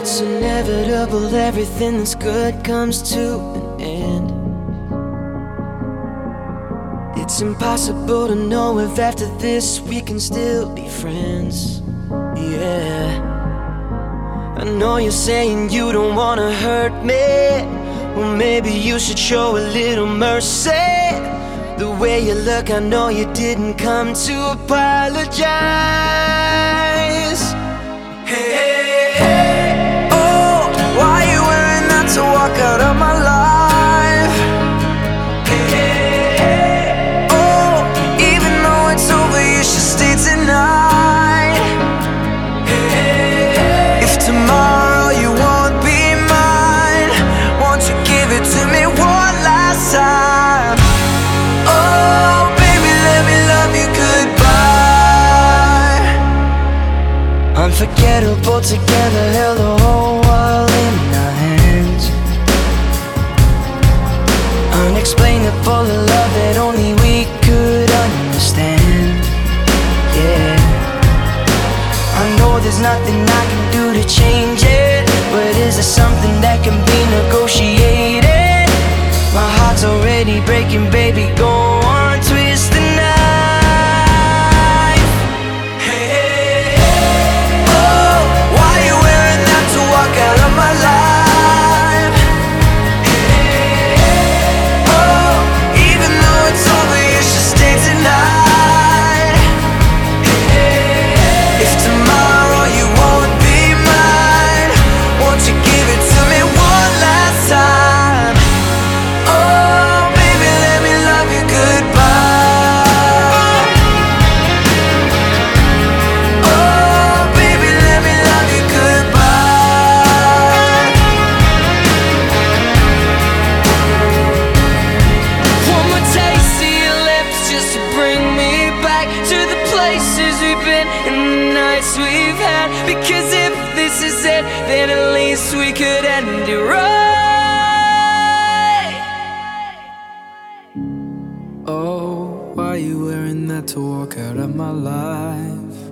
It's inevitable, everything that's good comes to an end. It's impossible to know if after this we can still be friends. Yeah. I know you're saying you don't wanna hurt me. Well, maybe you should show a little mercy. The way you look, I know you didn't come to apologize. Hey, hey, hey. Unforgettable together, held the whole world in our hands. Unexplainable love that only we could understand. Yeah. I know there's nothing I can do to change it, but is there something that can be negotiated? My heart's already breaking, baby. Go places we've been and the nights we've had. Because if this is it, then at least we could end it right. Oh, why are you wearing that to walk out of my life?